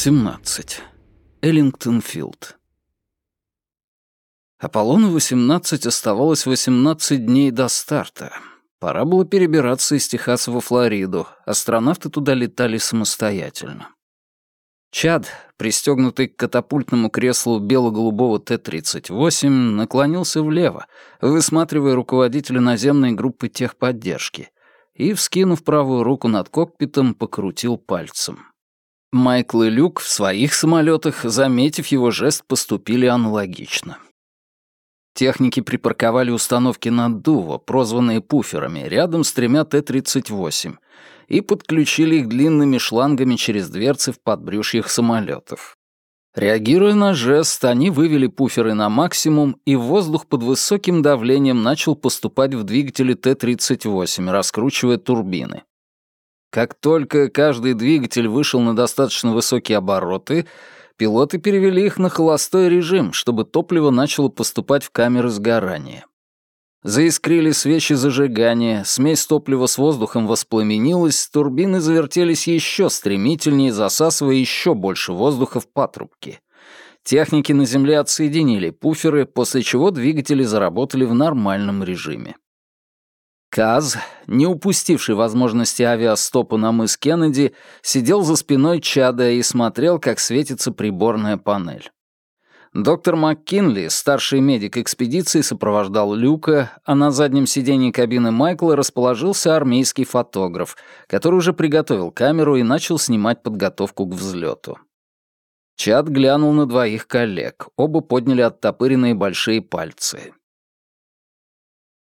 17. Эллингтон-Филд. Аполлону-18 оставалось 18 дней до старта. Пора было перебираться из Техаса во Флориду. Астронавты туда летали самостоятельно. Чад, пристегнутый к катапультному креслу бело-голубого Т-38, наклонился влево, высматривая руководителя наземной группы техподдержки, и, вскинув правую руку над кокпитом, покрутил пальцем. Майкл и Люк в своих самолетах, заметив его жест, поступили аналогично. Техники припарковали установки наддува, прозванные пуферами, рядом с тремя Т-38, и подключили их длинными шлангами через дверцы в подбрюшьях самолетов. Реагируя на жест, они вывели пуферы на максимум, и воздух под высоким давлением начал поступать в двигатели Т-38, раскручивая турбины. Как только каждый двигатель вышел на достаточно высокие обороты, пилоты перевели их на холостой режим, чтобы топливо начало поступать в камеры сгорания. Заискрили свечи зажигания, смесь топлива с воздухом воспламенилась, турбины завертелись еще стремительнее, засасывая еще больше воздуха в патрубки. Техники на Земле отсоединили пуферы, после чего двигатели заработали в нормальном режиме. Каз, не упустивший возможности авиастопа на мыс Кеннеди, сидел за спиной Чада и смотрел, как светится приборная панель. Доктор МакКинли, старший медик экспедиции, сопровождал Люка, а на заднем сиденье кабины Майкла расположился армейский фотограф, который уже приготовил камеру и начал снимать подготовку к взлету. Чад глянул на двоих коллег, оба подняли оттопыренные большие пальцы.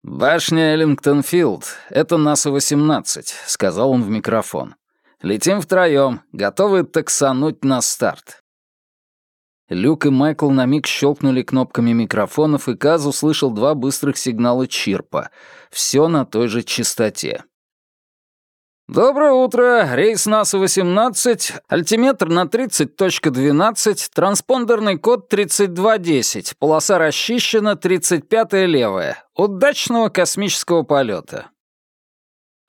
«Башня Эллингтон-Филд, это НАСА-18», — сказал он в микрофон. «Летим втроём, готовы таксануть на старт». Люк и Майкл на миг щелкнули кнопками микрофонов, и Каз услышал два быстрых сигнала чирпа. Все на той же частоте. «Доброе утро! Рейс НАСА-18, альтиметр на 30.12, транспондерный код 3210, полоса расчищена, 35-я левая. Удачного космического полета!»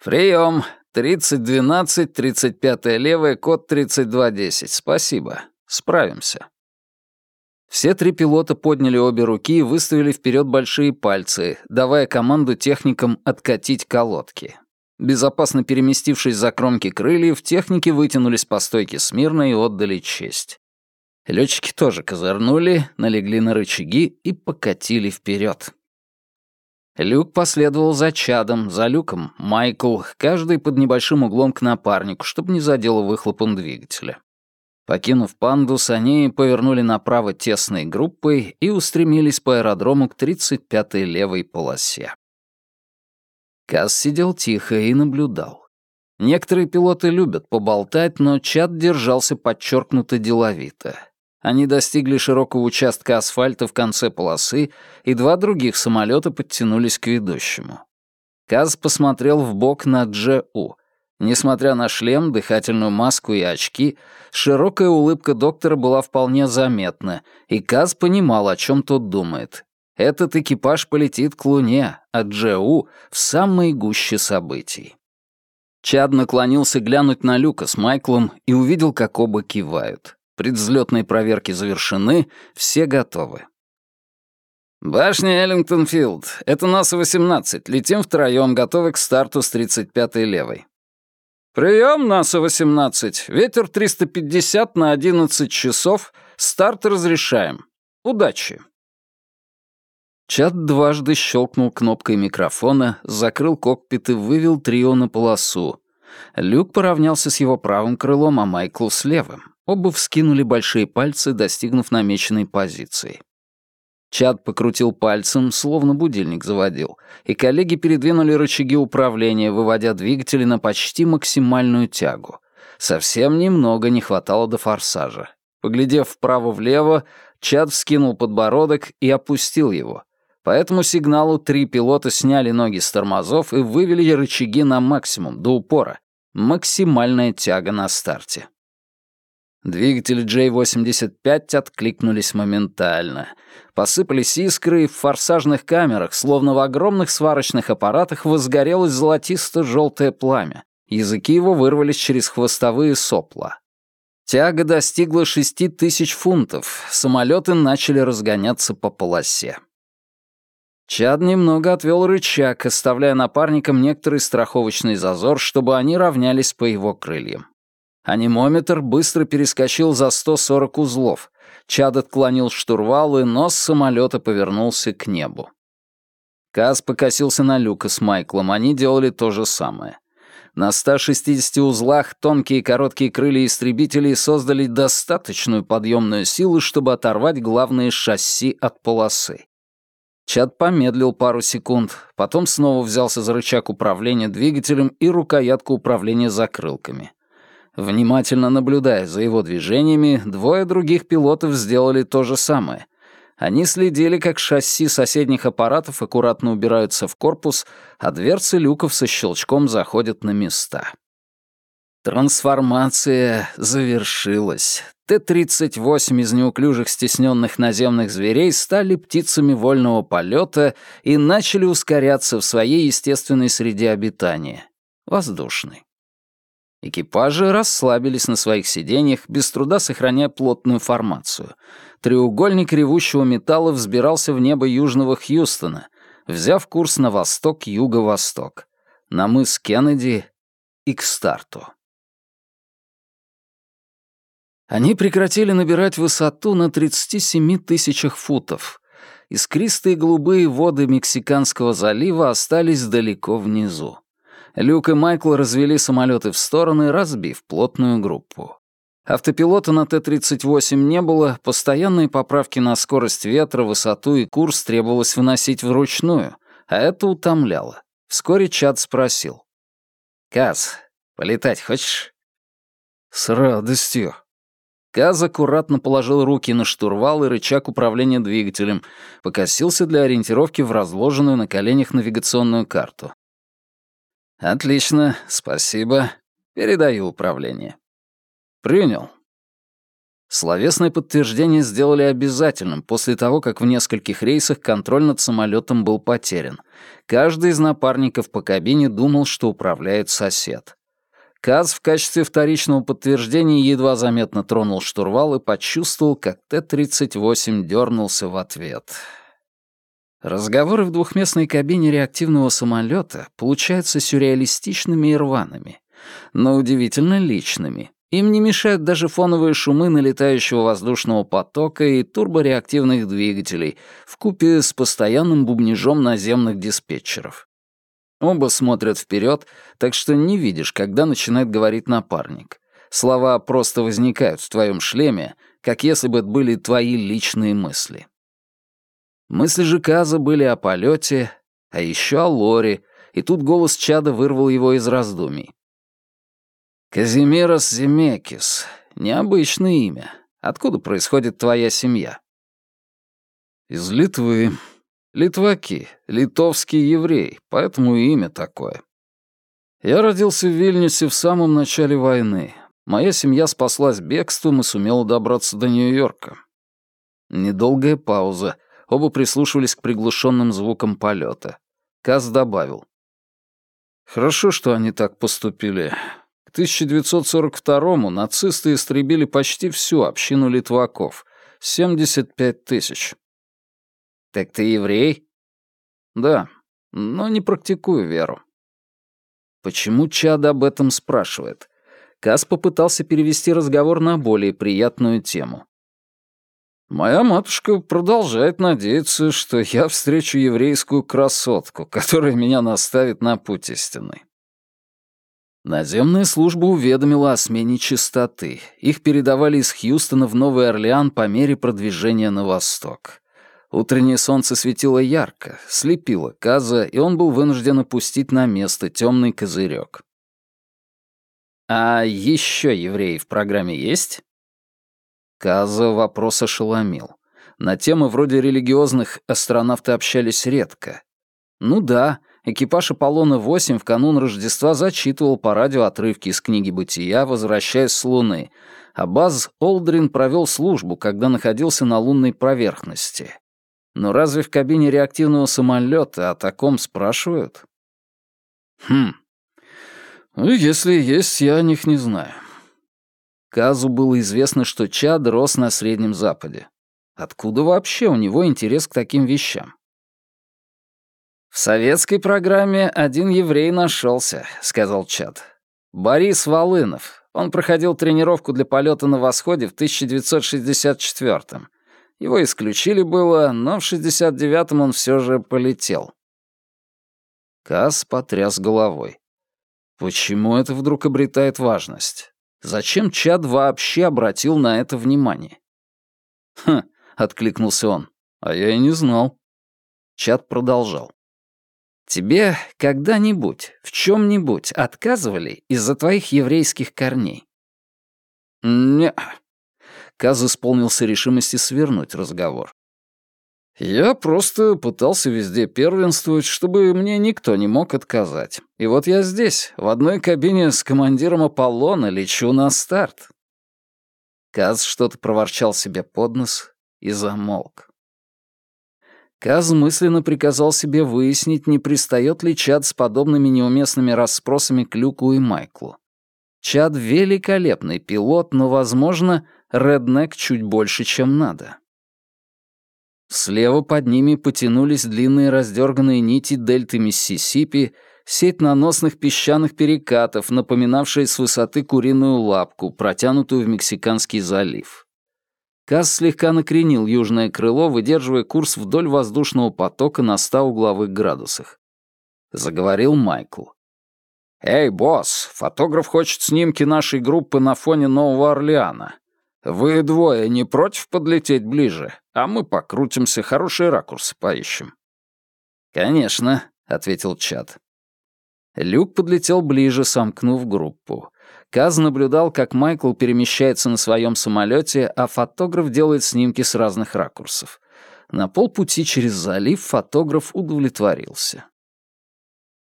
«Прием! 3012, 35-я левая, код 3210. Спасибо. Справимся». Все три пилота подняли обе руки и выставили вперед большие пальцы, давая команду техникам откатить колодки. Безопасно переместившись за кромки крыльев, техники вытянулись по стойке смирно и отдали честь. Летчики тоже козырнули, налегли на рычаги и покатили вперед. Люк последовал за Чадом, за Люком Майкл, каждый под небольшим углом к напарнику, чтобы не задело выхлопом двигателя. Покинув пандус, они повернули направо тесной группой и устремились по аэродрому к 35-й левой полосе. Каз сидел тихо и наблюдал. Некоторые пилоты любят поболтать, но Чад держался подчеркнуто деловито. Они достигли широкого участка асфальта в конце полосы, и два других самолета подтянулись к ведущему. Каз посмотрел в бок на Дже-У. Несмотря на шлем, дыхательную маску и очки, широкая улыбка доктора была вполне заметна, и Каз понимал, о чем тот думает, этот экипаж полетит к Луне, а Джеу — в самой гуще событий. Чад наклонился глянуть на Люка с Майклом и увидел, как оба кивают. Предвзлетные проверки завершены, все готовы. «Башня Эллингтон-Филд. Это НАСА-18. Летим втроем, готовы к старту с 35-й левой». «Прием, НАСА-18. Ветер 350 на 11 часов. Старт разрешаем. Удачи!» Чат дважды щелкнул кнопкой микрофона, закрыл кокпит и вывел трио на полосу. Люк поравнялся с его правым крылом, а Майкл с левым. Оба вскинули большие пальцы, достигнув намеченной позиции. Чад покрутил пальцем, словно будильник заводил, и коллеги передвинули рычаги управления, выводя двигатели на почти максимальную тягу. Совсем немного не хватало до форсажа. Поглядев вправо-влево, Чад вскинул подбородок и опустил его. По этому сигналу три пилота сняли ноги с тормозов и вывели рычаги на максимум, до упора. Максимальная тяга на старте. Двигатели J-85 откликнулись моментально. Посыпались искры, и в форсажных камерах, словно в огромных сварочных аппаратах, возгорелось золотисто-желтое пламя. Языки его вырвались через хвостовые сопла. Тяга достигла шести тысяч фунтов, самолеты начали разгоняться по полосе. Чад немного отвел рычаг, оставляя напарникам некоторый страховочный зазор, чтобы они равнялись по его крыльям. Анимометр быстро перескочил за 140 узлов. Чад отклонил штурвал, и нос самолета повернулся к небу. Каз покосился на Люка с Майклом, они делали то же самое. На 160 узлах тонкие короткие крылья истребителей создали достаточную подъемную силу, чтобы оторвать главные шасси от полосы. Чад помедлил пару секунд, потом снова взялся за рычаг управления двигателем и рукоятку управления закрылками. Внимательно наблюдая за его движениями, двое других пилотов сделали то же самое. Они следили, как шасси соседних аппаратов аккуратно убираются в корпус, а дверцы люков со щелчком заходят на места. Трансформация завершилась. Т-38 из неуклюжих стесненных наземных зверей стали птицами вольного полета и начали ускоряться в своей естественной среде обитания — воздушной. Экипажи расслабились на своих сиденьях, без труда сохраняя плотную формацию — треугольник ревущего металла взбирался в небо южного Хьюстона, взяв курс на восток-юго-восток, на мыс Кеннеди и к старту. Они прекратили набирать высоту на 37 тысячах футов. Искристые голубые воды Мексиканского залива остались далеко внизу. Люк и Майкл развели самолеты в стороны, разбив плотную группу. Автопилота на Т-38 не было, постоянные поправки на скорость ветра, высоту и курс требовалось выносить вручную, а это утомляло. Вскоре Чад спросил. «Каз, полетать хочешь?» «С радостью». Каз аккуратно положил руки на штурвал и рычаг управления двигателем, покосился для ориентировки в разложенную на коленях навигационную карту. «Отлично, спасибо. Передаю управление». «Принял». Словесное подтверждение сделали обязательным после того, как в нескольких рейсах контроль над самолетом был потерян. Каждый из напарников по кабине думал, что управляет сосед. Каз в качестве вторичного подтверждения едва заметно тронул штурвал и почувствовал, как Т-38 дернулся в ответ. Разговоры в двухместной кабине реактивного самолета получаются сюрреалистичными и рваными, но удивительно личными. Им не мешают даже фоновые шумы налетающего воздушного потока и турбореактивных двигателей вкупе с постоянным бубнижом наземных диспетчеров. Оба смотрят вперед, так что не видишь, когда начинает говорить напарник. Слова просто возникают в твоем шлеме, как если бы это были твои личные мысли. Мысли же Каза были о полете, а еще о Лоре, и тут голос Чада вырвал его из раздумий. «Казимирос Земекис. Необычное имя. Откуда происходит твоя семья?» «Из Литвы. Литваки. Литовский еврей, поэтому и имя такое. Я родился в Вильнюсе в самом начале войны. Моя семья спаслась бегством и сумела добраться до Нью-Йорка. Недолгая пауза. Оба прислушивались к приглушенным звукам полета. Каз добавил. «Хорошо, что они так поступили. К 1942-му нацисты истребили почти всю общину литваков — 75 тысяч. «Так ты еврей?» «Да, но не практикую веру». Почему Чад об этом спрашивает? Кас попытался перевести разговор на более приятную тему. Моя матушка продолжает надеяться, что я встречу еврейскую красотку, которая меня наставит на путь истинный. Наземная служба уведомила о смене частоты. Их передавали из Хьюстона в Новый Орлеан по мере продвижения на восток. Утреннее солнце светило ярко, слепило Каза, и он был вынужден опустить на место темный козырек. «А еще евреи в программе есть?» Каза вопрос ошеломил. На темы вроде религиозных астронавты общались редко. Ну да, экипаж Аполлона-8 в канун Рождества зачитывал по радио отрывки из книги «Бытия», возвращаясь с Луны, а Баз Олдрин провел службу, когда находился на лунной поверхности. Но разве в кабине реактивного самолета о таком спрашивают? Хм. Ну, если есть, я о них не знаю. Казу было известно, что Чад рос на Среднем Западе. Откуда вообще у него интерес к таким вещам? «В советской программе один еврей нашелся», — сказал Чад. «Борис Волынов. Он проходил тренировку для полета на восходе в 1964-м. Его исключили было, но в 69-м он все же полетел». Каз потряс головой. Почему это вдруг обретает важность? Зачем Чад вообще обратил на это внимание? «Хм», — откликнулся он, — «а я и не знал». Чад продолжал. Тебе когда-нибудь в чем-нибудь отказывали из-за твоих еврейских корней? Не. Каз исполнился решимости свернуть разговор. Я просто пытался везде первенствовать, чтобы мне никто не мог отказать. И вот я здесь, в одной кабине с командиром Аполлона, лечу на старт. Каз что-то проворчал себе под нос и замолк. Каз мысленно приказал себе выяснить, не пристает ли Чад с подобными неуместными расспросами к Люку и Майклу. Чад — великолепный пилот, но, возможно, Реднек чуть больше, чем надо. Слева под ними потянулись длинные раздерганные нити дельты Миссисипи, сеть наносных песчаных перекатов, напоминавшая с высоты куриную лапку, протянутую в Мексиканский залив. Касс слегка накренил южное крыло, выдерживая курс вдоль воздушного потока на 100 угловых градусах. Заговорил Майкл. «Эй, босс, фотограф хочет снимки нашей группы на фоне Нового Орлеана. Вы двое не против подлететь ближе, а мы покрутимся, хорошие ракурсы поищем?» «Конечно», — ответил Чад. Люк подлетел ближе, сомкнув группу. Каз наблюдал, как Майкл перемещается на своем самолете, а фотограф делает снимки с разных ракурсов. На полпути через залив фотограф удовлетворился.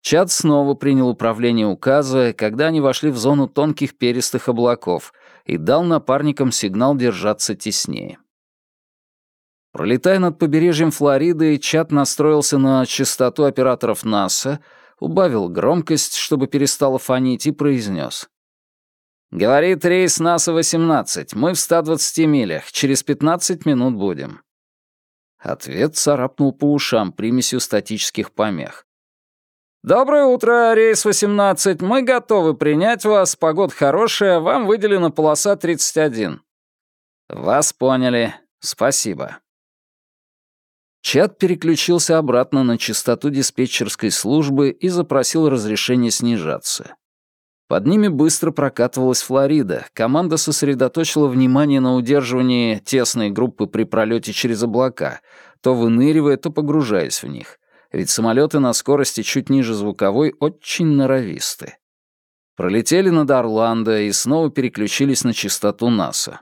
Чад снова принял управление указа, когда они вошли в зону тонких перистых облаков и дал напарникам сигнал держаться теснее. Пролетая над побережьем Флориды, Чад настроился на частоту операторов НАСА, убавил громкость, чтобы перестало фонить, и произнес. «Говорит рейс НАСА-18. Мы в 120 милях. Через 15 минут будем». Ответ царапнул по ушам примесью статических помех. «Доброе утро, рейс 18. Мы готовы принять вас. Погода хорошая. Вам выделена полоса 31». «Вас поняли. Спасибо». Чат переключился обратно на частоту диспетчерской службы и запросил разрешение снижаться. Под ними быстро прокатывалась Флорида. Команда сосредоточила внимание на удерживании тесной группы при пролете через облака, то выныривая, то погружаясь в них. Ведь самолеты на скорости чуть ниже звуковой очень норовисты. Пролетели над Орландо и снова переключились на частоту НАСА.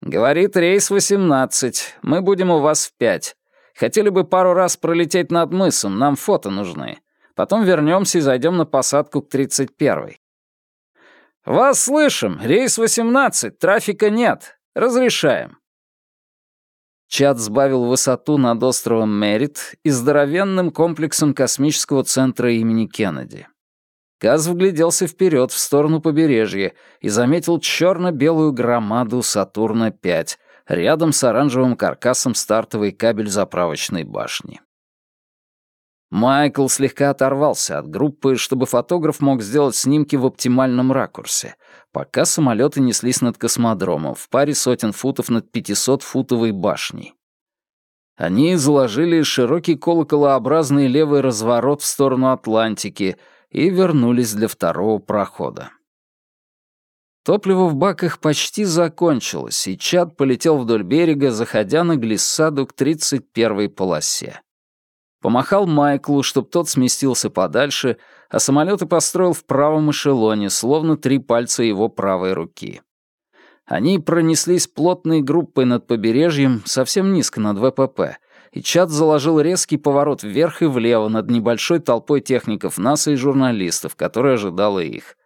«Говорит рейс 18. Мы будем у вас в пять. Хотели бы пару раз пролететь над мысом, нам фото нужны. Потом вернемся и зайдем на посадку к 31-й. «Вас слышим! Рейс 18, трафика нет. Разрешаем». Чат сбавил высоту над островом Мерит и здоровенным комплексом космического центра имени Кеннеди. Каз вгляделся вперед в сторону побережья и заметил черно-белую громаду Сатурна-5 рядом с оранжевым каркасом стартовой кабель заправочной башни. Майкл слегка оторвался от группы, чтобы фотограф мог сделать снимки в оптимальном ракурсе, пока самолеты неслись над космодромом в паре сотен футов над 500-футовой башней. Они заложили широкий колоколообразный левый разворот в сторону Атлантики и вернулись для второго прохода. Топливо в баках почти закончилось, и Чад полетел вдоль берега, заходя на глиссаду к 31-й полосе. Помахал Майклу, чтоб тот сместился подальше, а самолеты построил в правом эшелоне, словно три пальца его правой руки. Они пронеслись плотной группой над побережьем, совсем низко над ВПП, и Чад заложил резкий поворот вверх и влево над небольшой толпой техников НАСА и журналистов, которая ожидала их.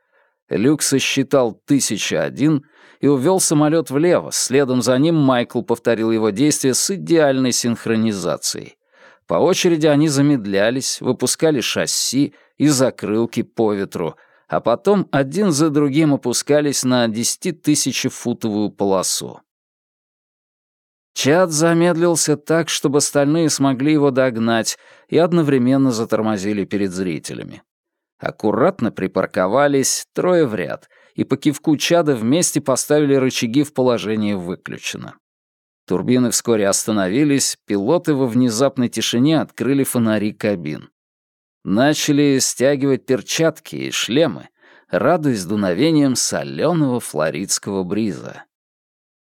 Люк сосчитал тысяча один и увел самолет влево, следом за ним Майкл повторил его действия с идеальной синхронизацией. По очереди они замедлялись, выпускали шасси и закрылки по ветру, а потом один за другим опускались на десятитысячефутовую полосу. Чад замедлился так, чтобы остальные смогли его догнать и одновременно затормозили перед зрителями. Аккуратно припарковались, трое в ряд, и по кивку Чада вместе поставили рычаги в положение «выключено». Турбины вскоре остановились, пилоты во внезапной тишине открыли фонари кабин. Начали стягивать перчатки и шлемы, радуясь дуновением соленого флоридского бриза.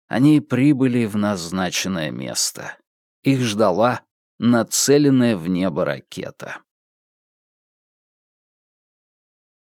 Они прибыли в назначенное место. Их ждала нацеленная в небо ракета.